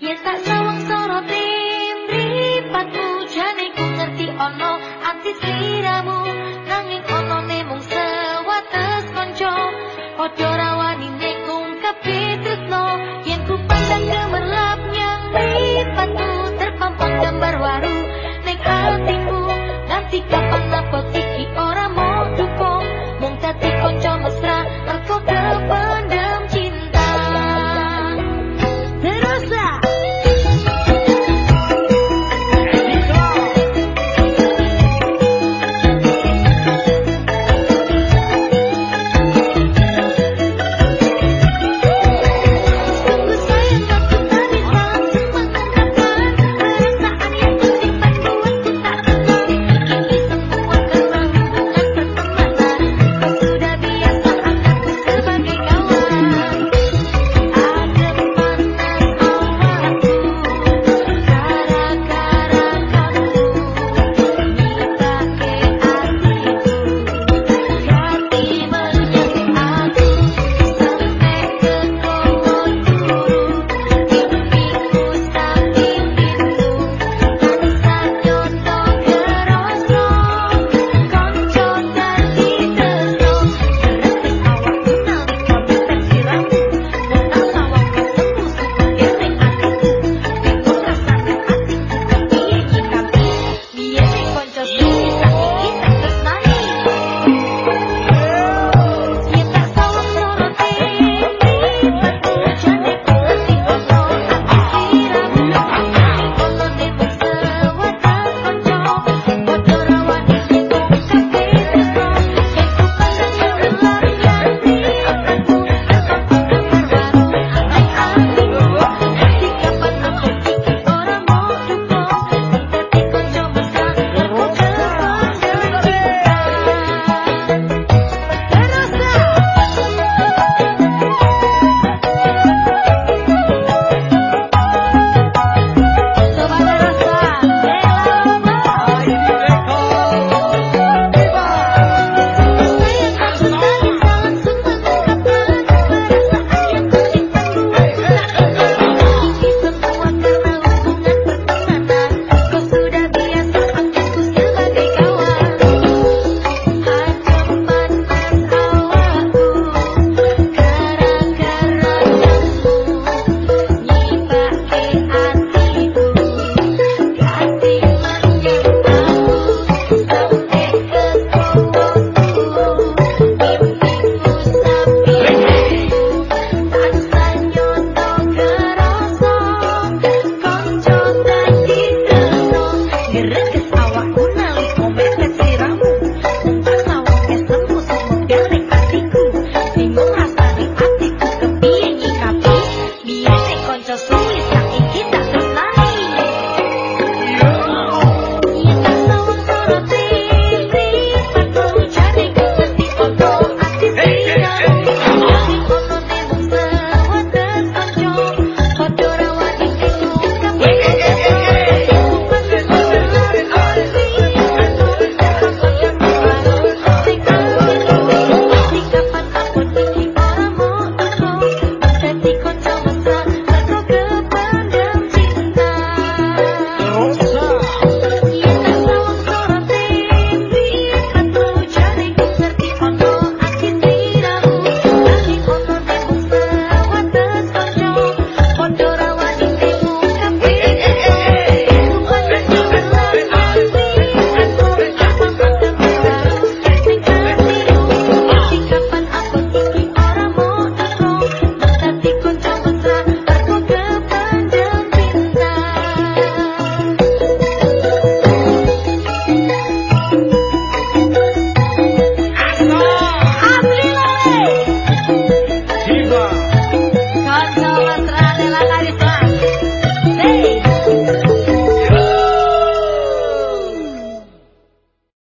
Yenta sawang soroti mripatmu jane ku ngerti ono, anti sliramu